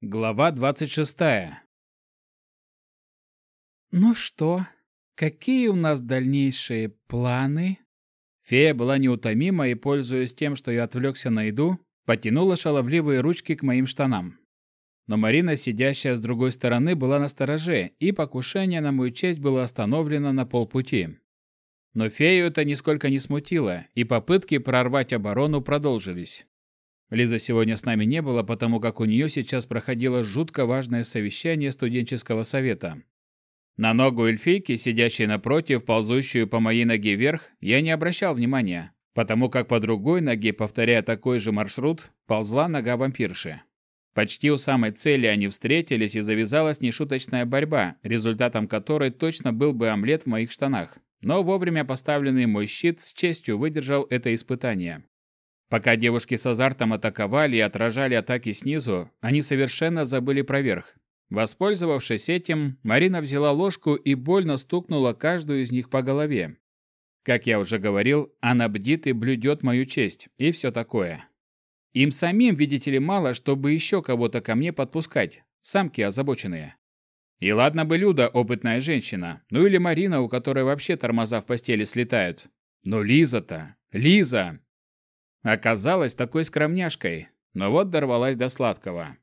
Глава 26. «Ну что, какие у нас дальнейшие планы?» Фея была неутомима и, пользуясь тем, что я отвлекся на еду, потянула шаловливые ручки к моим штанам. Но Марина, сидящая с другой стороны, была на стороже, и покушение на мою честь было остановлено на полпути. Но фею это нисколько не смутило, и попытки прорвать оборону продолжились. Лиза сегодня с нами не было, потому как у нее сейчас проходило жутко важное совещание студенческого совета. На ногу эльфийки, сидящей напротив, ползущую по моей ноге вверх, я не обращал внимания, потому как по другой ноге, повторяя такой же маршрут, ползла нога вампирши. Почти у самой цели они встретились и завязалась нешуточная борьба, результатом которой точно был бы омлет в моих штанах. Но вовремя поставленный мой щит с честью выдержал это испытание. Пока девушки с азартом атаковали и отражали атаки снизу, они совершенно забыли про верх. Воспользовавшись этим, Марина взяла ложку и больно стукнула каждую из них по голове. Как я уже говорил, она бдит и блюдет мою честь, и все такое. Им самим, видите ли, мало, чтобы еще кого-то ко мне подпускать, самки озабоченные. И ладно бы Люда, опытная женщина, ну или Марина, у которой вообще тормоза в постели слетают. Но Лиза-то, Лиза! Оказалась такой скромняшкой, но вот дорвалась до сладкого.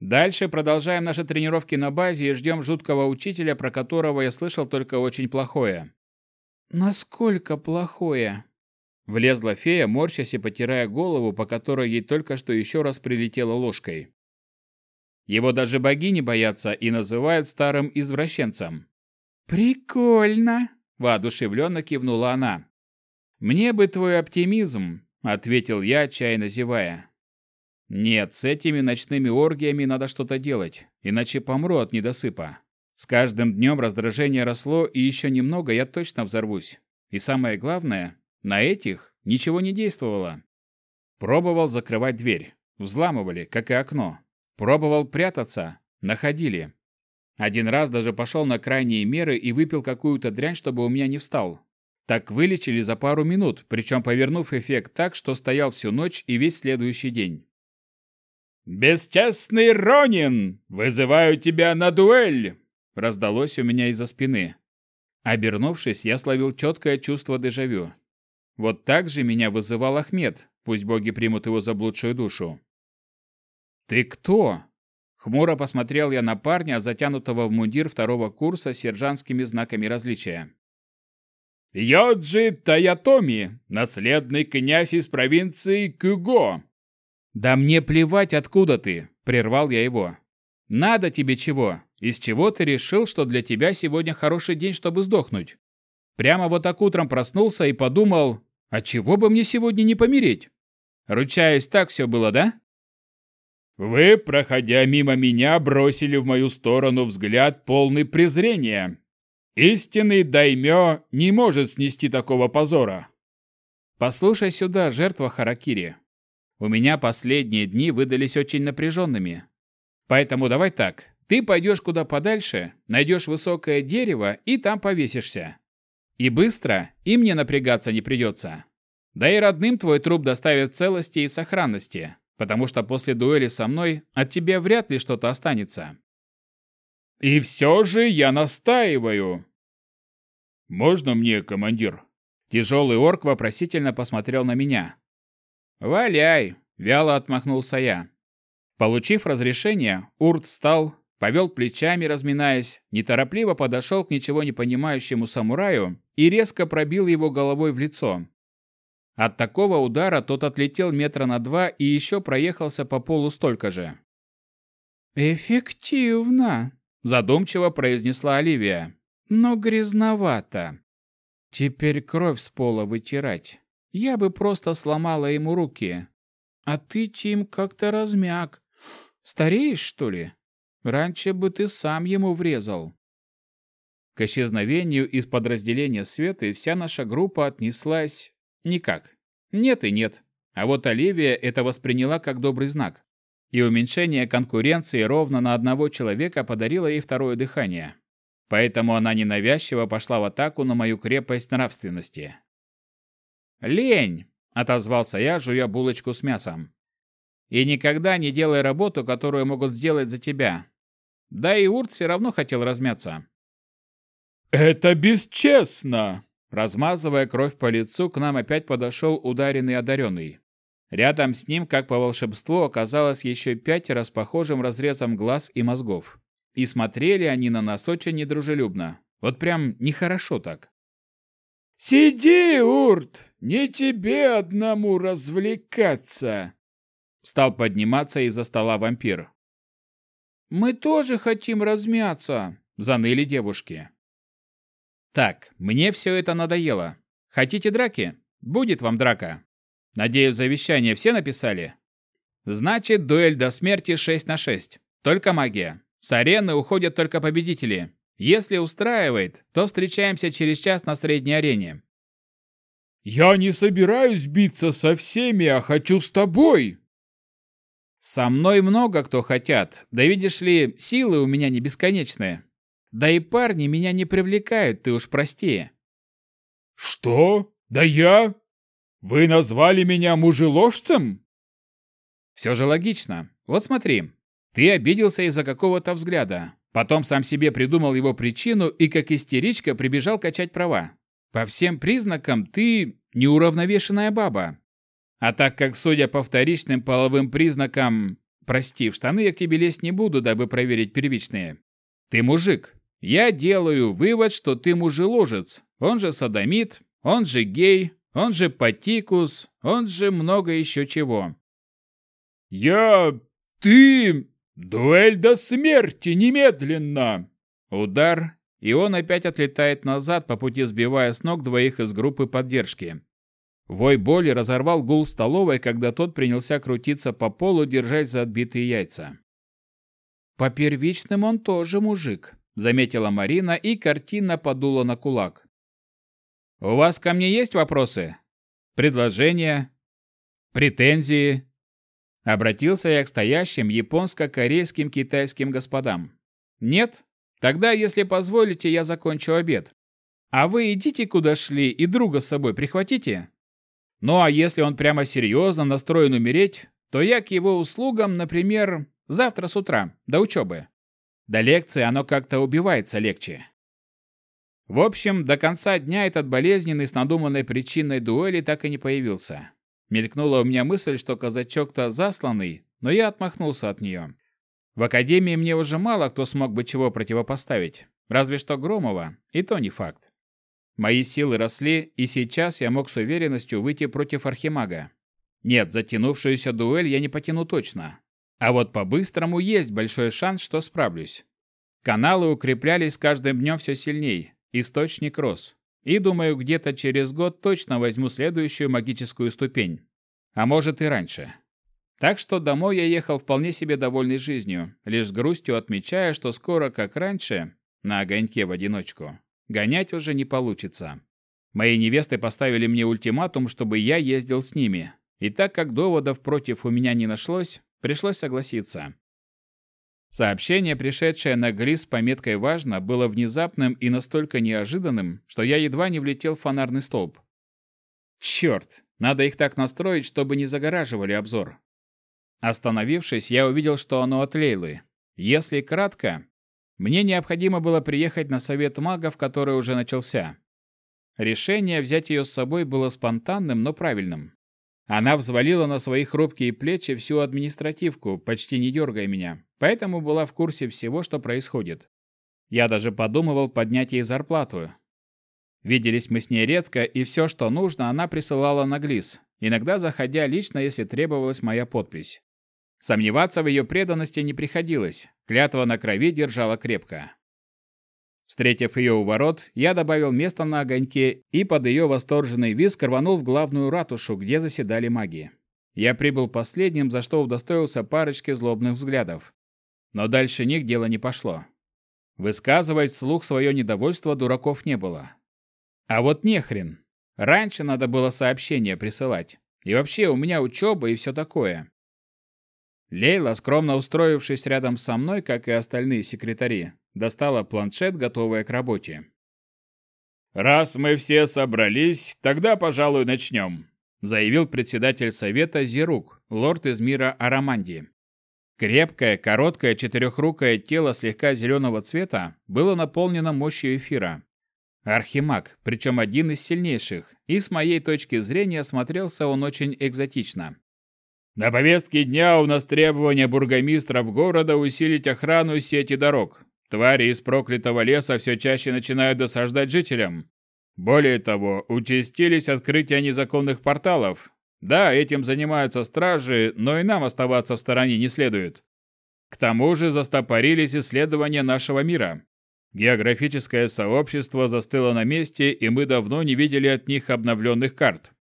Дальше продолжаем наши тренировки на базе и ждем жуткого учителя, про которого я слышал только очень плохое. «Насколько плохое?» Влезла фея, морщась и потирая голову, по которой ей только что еще раз прилетела ложкой. Его даже богини боятся и называют старым извращенцем. «Прикольно!» – воодушевленно кивнула она. «Мне бы твой оптимизм», — ответил я, отчаянно зевая. «Нет, с этими ночными оргиями надо что-то делать, иначе помру от недосыпа. С каждым днем раздражение росло, и еще немного я точно взорвусь. И самое главное, на этих ничего не действовало. Пробовал закрывать дверь. Взламывали, как и окно. Пробовал прятаться. Находили. Один раз даже пошел на крайние меры и выпил какую-то дрянь, чтобы у меня не встал. Так вылечили за пару минут, причем повернув эффект так, что стоял всю ночь и весь следующий день. «Бесчестный Ронин! Вызываю тебя на дуэль!» раздалось у меня из-за спины. Обернувшись, я словил четкое чувство дежавю. Вот так же меня вызывал Ахмед, пусть боги примут его заблудшую душу. «Ты кто?» Хмуро посмотрел я на парня, затянутого в мундир второго курса с сержантскими знаками различия. Йоджи Таятоми, наследный князь из провинции Кюго. Да мне плевать, откуда ты, прервал я его. Надо тебе чего? Из чего ты решил, что для тебя сегодня хороший день, чтобы сдохнуть? Прямо вот так утром проснулся и подумал, а чего бы мне сегодня не помереть? Ручаюсь, так все было, да? Вы, проходя мимо меня, бросили в мою сторону взгляд полный презрения, Истинный даймё не может снести такого позора. Послушай сюда, жертва Харакири. У меня последние дни выдались очень напряженными. Поэтому давай так. Ты пойдешь куда подальше, найдешь высокое дерево и там повесишься. И быстро, и мне напрягаться не придется. Да и родным твой труп доставят целости и сохранности, потому что после дуэли со мной от тебя вряд ли что-то останется. И все же я настаиваю, «Можно мне, командир?» Тяжелый орк вопросительно посмотрел на меня. «Валяй!» – вяло отмахнулся я. Получив разрешение, Урт встал, повел плечами, разминаясь, неторопливо подошел к ничего не понимающему самураю и резко пробил его головой в лицо. От такого удара тот отлетел метра на два и еще проехался по полу столько же. «Эффективно», – задумчиво произнесла Оливия но грязновато. Теперь кровь с пола вытирать. Я бы просто сломала ему руки. А ты, Тим, как-то размяк. Стареешь, что ли? Раньше бы ты сам ему врезал. К исчезновению из подразделения Светы вся наша группа отнеслась никак. Нет и нет. А вот Оливия это восприняла как добрый знак. И уменьшение конкуренции ровно на одного человека подарило ей второе дыхание. Поэтому она ненавязчиво пошла в атаку на мою крепость нравственности. «Лень!» – отозвался я, жуя булочку с мясом. И никогда не делай работу, которую могут сделать за тебя. Да и Урт все равно хотел размяться. «Это бесчестно!» Размазывая кровь по лицу, к нам опять подошел ударенный одаренный. Рядом с ним, как по волшебству, оказалось еще пятеро с похожим разрезом глаз и мозгов. И смотрели они на нас очень недружелюбно. Вот прям нехорошо так. «Сиди, Урт! Не тебе одному развлекаться!» Стал подниматься из-за стола вампир. «Мы тоже хотим размяться!» – заныли девушки. «Так, мне все это надоело. Хотите драки? Будет вам драка. Надеюсь, завещание все написали? Значит, дуэль до смерти 6 на 6. Только магия. С арены уходят только победители. Если устраивает, то встречаемся через час на средней арене. Я не собираюсь биться со всеми, а хочу с тобой. Со мной много кто хотят. Да видишь ли, силы у меня не бесконечные. Да и парни меня не привлекают, ты уж прости. Что? Да я? Вы назвали меня мужеложцем? Все же логично. Вот смотри, ты обиделся из-за какого-то взгляда. Потом сам себе придумал его причину и как истеричка прибежал качать права. По всем признакам ты неуравновешенная баба. А так как, судя по вторичным половым признакам, прости, в штаны я к тебе лезть не буду, дабы проверить первичные. Ты мужик. Я делаю вывод, что ты мужеложец. Он же садомит, он же гей, он же патикус, он же много еще чего. Я... ты... дуэль до смерти немедленно! Удар, и он опять отлетает назад, по пути сбивая с ног двоих из группы поддержки. Вой боли разорвал гул столовой, когда тот принялся крутиться по полу, держась за отбитые яйца. «По первичным он тоже мужик», — заметила Марина и картинно подула на кулак. «У вас ко мне есть вопросы? Предложения? Претензии?» Обратился я к стоящим японско-корейским китайским господам. «Нет? Тогда, если позволите, я закончу обед. А вы идите куда шли и друга с собой прихватите. Ну а если он прямо серьезно настроен умереть, то я к его услугам, например, завтра с утра, до учебы. До лекции оно как-то убивается легче. В общем, до конца дня этот болезненный с надуманной причиной дуэли так и не появился. Мелькнула у меня мысль, что казачок-то засланный, но я отмахнулся от нее. В академии мне уже мало кто смог бы чего противопоставить, разве что Громова, и то не факт. Мои силы росли, и сейчас я мог с уверенностью выйти против Архимага. Нет, затянувшуюся дуэль я не потяну точно. А вот по-быстрому есть большой шанс, что справлюсь. Каналы укреплялись каждым днем все сильней, Источник рос. И думаю, где-то через год точно возьму следующую магическую ступень. А может и раньше. Так что домой я ехал вполне себе довольный жизнью, лишь с грустью отмечая, что скоро, как раньше, на огоньке в одиночку, гонять уже не получится. Мои невесты поставили мне ультиматум, чтобы я ездил с ними. И так как доводов против у меня не нашлось, пришлось согласиться. Сообщение, пришедшее на Грис с пометкой «Важно», было внезапным и настолько неожиданным, что я едва не влетел в фонарный столб. Черт, надо их так настроить, чтобы не загораживали обзор. Остановившись, я увидел, что оно от Лейлы. Если кратко, мне необходимо было приехать на совет магов, который уже начался. Решение взять ее с собой было спонтанным, но правильным. Она взвалила на свои хрупкие плечи всю административку, почти не дергая меня, поэтому была в курсе всего, что происходит. Я даже подумывал поднять ей зарплату. Виделись мы с ней редко, и все, что нужно, она присылала на глис, иногда заходя лично, если требовалась моя подпись. Сомневаться в ее преданности не приходилось, клятва на крови держала крепко. Встретив ее у ворот, я добавил место на огоньке и под ее восторженный визг рванул в главную ратушу, где заседали маги. Я прибыл последним, за что удостоился парочки злобных взглядов. Но дальше них дело не пошло. Высказывать вслух свое недовольство дураков не было. А вот нехрен. Раньше надо было сообщение присылать. И вообще у меня учеба и все такое. Лейла, скромно устроившись рядом со мной, как и остальные секретари, Достала планшет, готовая к работе. «Раз мы все собрались, тогда, пожалуй, начнем. заявил председатель совета Зирук, лорд из мира Араманди. Крепкое, короткое, четырехрукое тело слегка зеленого цвета было наполнено мощью эфира. Архимаг, причем один из сильнейших, и с моей точки зрения смотрелся он очень экзотично. На повестке дня у нас требование бургомистров города усилить охрану сети дорог. Твари из проклятого леса все чаще начинают досаждать жителям. Более того, участились открытия незаконных порталов. Да, этим занимаются стражи, но и нам оставаться в стороне не следует. К тому же застопорились исследования нашего мира. Географическое сообщество застыло на месте, и мы давно не видели от них обновленных карт.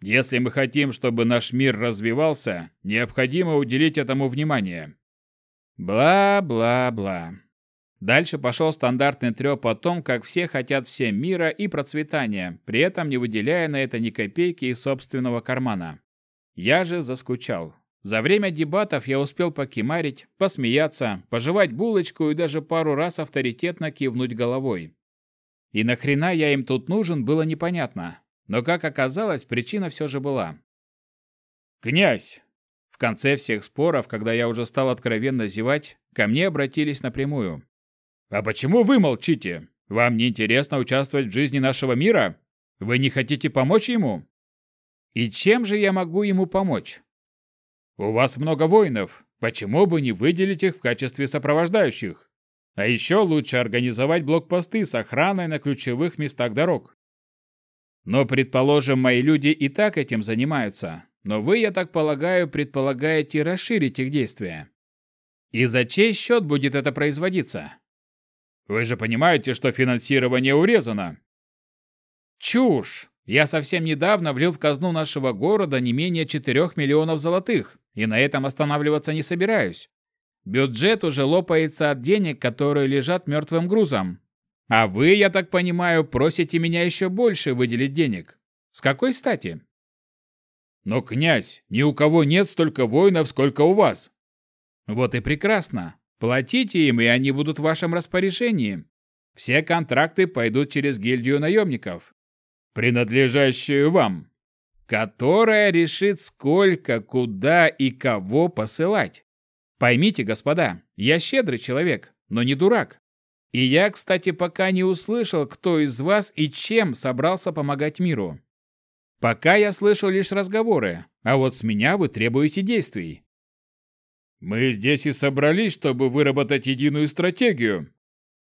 Если мы хотим, чтобы наш мир развивался, необходимо уделить этому внимание. Бла-бла-бла. Дальше пошел стандартный треп о том, как все хотят всем мира и процветания, при этом не выделяя на это ни копейки из собственного кармана. Я же заскучал. За время дебатов я успел покимарить, посмеяться, пожевать булочку и даже пару раз авторитетно кивнуть головой. И нахрена я им тут нужен, было непонятно. Но, как оказалось, причина все же была. «Князь!» В конце всех споров, когда я уже стал откровенно зевать, ко мне обратились напрямую. «А почему вы молчите? Вам не интересно участвовать в жизни нашего мира? Вы не хотите помочь ему?» «И чем же я могу ему помочь?» «У вас много воинов. Почему бы не выделить их в качестве сопровождающих? А еще лучше организовать блокпосты с охраной на ключевых местах дорог. Но, предположим, мои люди и так этим занимаются. Но вы, я так полагаю, предполагаете расширить их действия. И за чей счет будет это производиться? Вы же понимаете, что финансирование урезано. Чушь! Я совсем недавно влил в казну нашего города не менее 4 миллионов золотых, и на этом останавливаться не собираюсь. Бюджет уже лопается от денег, которые лежат мертвым грузом, а вы, я так понимаю, просите меня еще больше выделить денег. С какой стати? Но, князь, ни у кого нет столько воинов, сколько у вас. Вот и прекрасно. Платите им, и они будут в вашем распоряжении. Все контракты пойдут через гильдию наемников, принадлежащую вам, которая решит, сколько, куда и кого посылать. Поймите, господа, я щедрый человек, но не дурак. И я, кстати, пока не услышал, кто из вас и чем собрался помогать миру. Пока я слышу лишь разговоры, а вот с меня вы требуете действий. Мы здесь и собрались, чтобы выработать единую стратегию.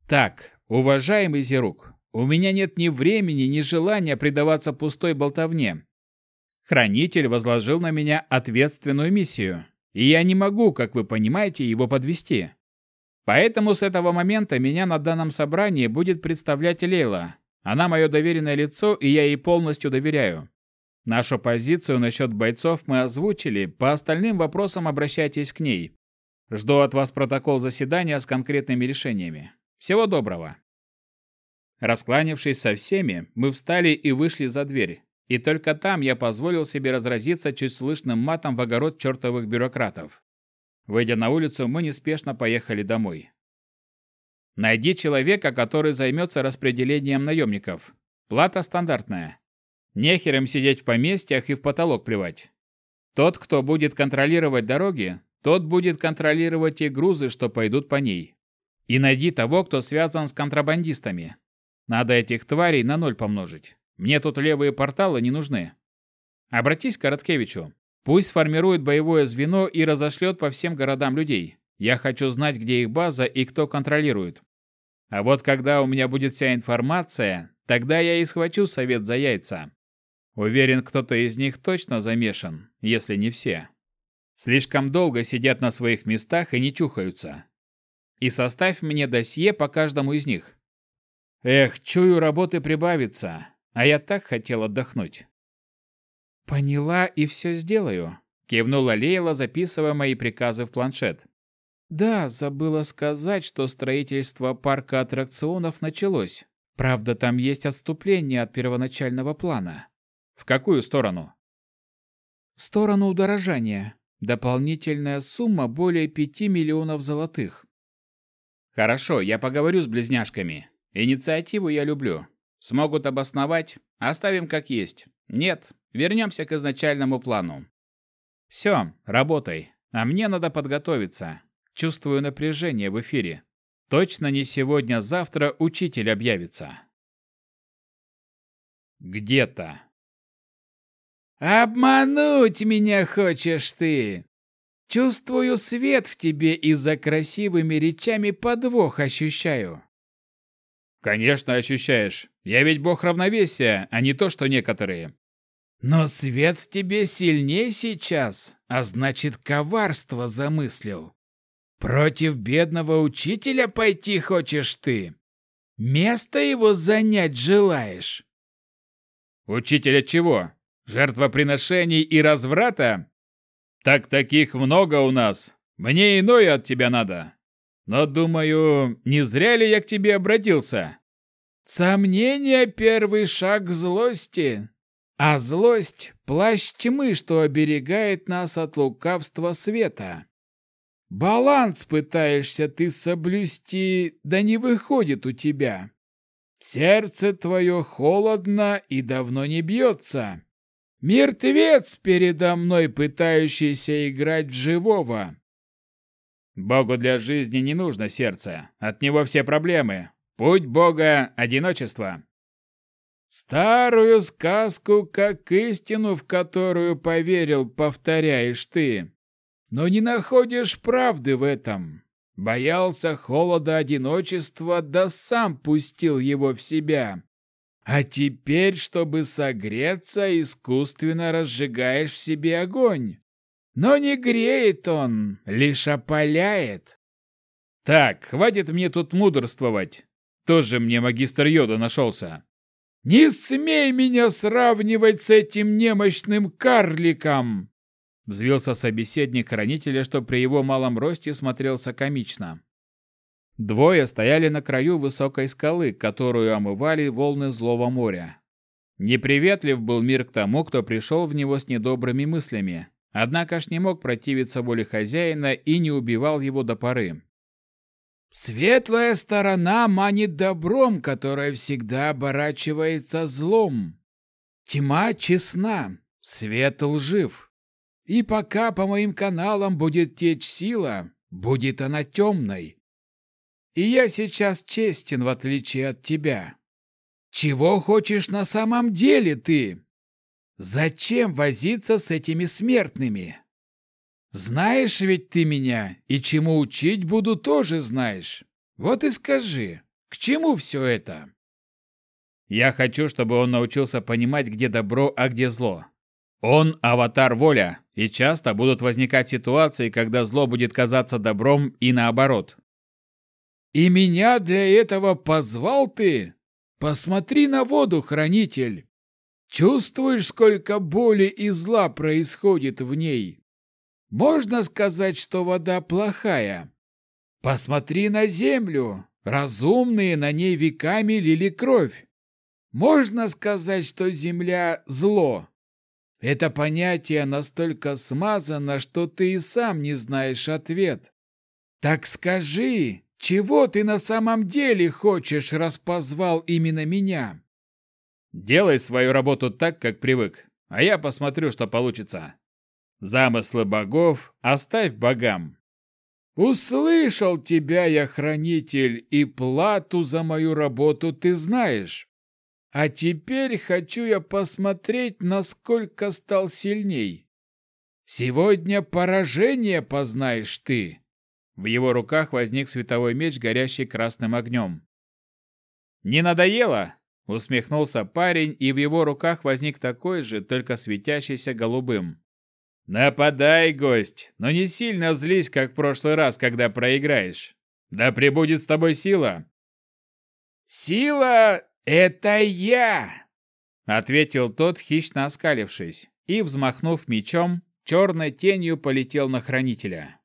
Так, уважаемый Зерук, у меня нет ни времени, ни желания предаваться пустой болтовне. Хранитель возложил на меня ответственную миссию, и я не могу, как вы понимаете, его подвести. Поэтому с этого момента меня на данном собрании будет представлять Лейла. Она мое доверенное лицо, и я ей полностью доверяю. Нашу позицию насчет бойцов мы озвучили, по остальным вопросам обращайтесь к ней. Жду от вас протокол заседания с конкретными решениями. Всего доброго. Раскланившись со всеми, мы встали и вышли за дверь. И только там я позволил себе разразиться чуть слышным матом в огород чертовых бюрократов. Выйдя на улицу, мы неспешно поехали домой. Найди человека, который займется распределением наемников. Плата стандартная. Нехер им сидеть в поместьях и в потолок плевать. Тот, кто будет контролировать дороги, тот будет контролировать те грузы, что пойдут по ней. И найди того, кто связан с контрабандистами. Надо этих тварей на ноль помножить. Мне тут левые порталы не нужны. Обратись к Короткевичу. Пусть сформирует боевое звено и разошлет по всем городам людей. Я хочу знать, где их база и кто контролирует. А вот когда у меня будет вся информация, тогда я и схвачу совет за яйца. Уверен, кто-то из них точно замешан, если не все. Слишком долго сидят на своих местах и не чухаются. И составь мне досье по каждому из них. Эх, чую, работы прибавится, а я так хотел отдохнуть. «Поняла и все сделаю», — кивнула Лейла, записывая мои приказы в планшет. «Да, забыла сказать, что строительство парка аттракционов началось. Правда, там есть отступление от первоначального плана». «В какую сторону?» «В сторону удорожания. Дополнительная сумма более пяти миллионов золотых». «Хорошо, я поговорю с близняшками. Инициативу я люблю. Смогут обосновать? Оставим как есть. Нет, вернемся к изначальному плану. Все, работай, а мне надо подготовиться. Чувствую напряжение в эфире. Точно не сегодня, завтра учитель объявится. Где-то. «Обмануть меня хочешь ты!» Чувствую свет в тебе и за красивыми речами подвох ощущаю. Конечно, ощущаешь. Я ведь бог равновесия, а не то, что некоторые. Но свет в тебе сильнее сейчас, а значит, коварство замыслил. Против бедного учителя пойти хочешь ты? Место его занять желаешь? Учителя чего? Жертвоприношений и разврата? Так таких много у нас. Мне иное от тебя надо. Но, думаю, не зря ли я к тебе обратился? Сомнение — первый шаг злости. А злость — плащ тьмы, что оберегает нас от лукавства света. Баланс пытаешься ты соблюсти, да не выходит у тебя. Сердце твое холодно и давно не бьется. Мертвец передо мной, пытающийся играть в живого. Богу для жизни не нужно сердце. От него все проблемы. Путь Бога — одиночество. Старую сказку, как истину, в которую поверил, повторяешь ты. Но не находишь правды в этом. Боялся холода одиночества, да сам пустил его в себя. А теперь, чтобы согреться, искусственно разжигаешь в себе огонь. Но не греет он, лишь опаляет. Так, хватит мне тут мудрствовать. Тоже мне магистр Йода нашелся. Не смей меня сравнивать с этим немощным карликом! Взвился собеседник хранителя, что при его малом росте смотрелся комично. Двое стояли на краю высокой скалы, которую омывали волны злого моря. Неприветлив был мир к тому, кто пришел в него с недобрыми мыслями, однако ж не мог противиться воле хозяина и не убивал его до поры. «Светлая сторона манит добром, которое всегда оборачивается злом. Тьма честна, свет лжив. И пока по моим каналам будет течь сила, будет она темной. И я сейчас честен, в отличие от тебя. Чего хочешь на самом деле ты? Зачем возиться с этими смертными? Знаешь ведь ты меня, и чему учить буду тоже знаешь. Вот и скажи, к чему все это? Я хочу, чтобы он научился понимать, где добро, а где зло. Он – аватар воля, и часто будут возникать ситуации, когда зло будет казаться добром и наоборот. И меня для этого позвал ты? Посмотри на воду, хранитель. Чувствуешь, сколько боли и зла происходит в ней? Можно сказать, что вода плохая. Посмотри на землю. Разумные на ней веками лили кровь. Можно сказать, что земля – зло. Это понятие настолько смазано, что ты и сам не знаешь ответ. Так скажи, чего ты на самом деле хочешь, раз позвал именно меня? Делай свою работу так, как привык, а я посмотрю, что получится. Замыслы богов оставь богам. Услышал тебя я, хранитель, и плату за мою работу ты знаешь. А теперь хочу я посмотреть, насколько стал сильней. Сегодня поражение познаешь ты. В его руках возник световой меч, горящий красным огнем. «Не надоело?» — усмехнулся парень, и в его руках возник такой же, только светящийся голубым. «Нападай, гость, но не сильно злись, как в прошлый раз, когда проиграешь. Да пребудет с тобой сила!» «Сила — это я!» — ответил тот, хищно оскалившись, и, взмахнув мечом, черной тенью полетел на хранителя.